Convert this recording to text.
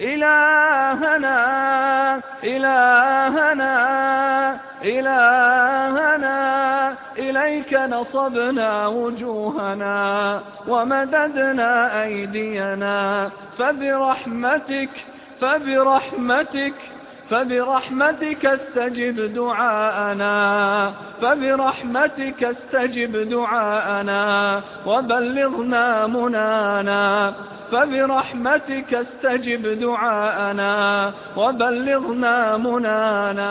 إلهنا إلهنا إلهنا إليك نصبنا وجوهنا ومددنا أيدينا فبرحمتك فبرحمتك فبرحمتك استجب دعاءنا فبرحمتك استجب دعاءنا وبلغنا منانا فبرحمتك استجب دعاءنا وبلغنا منانا.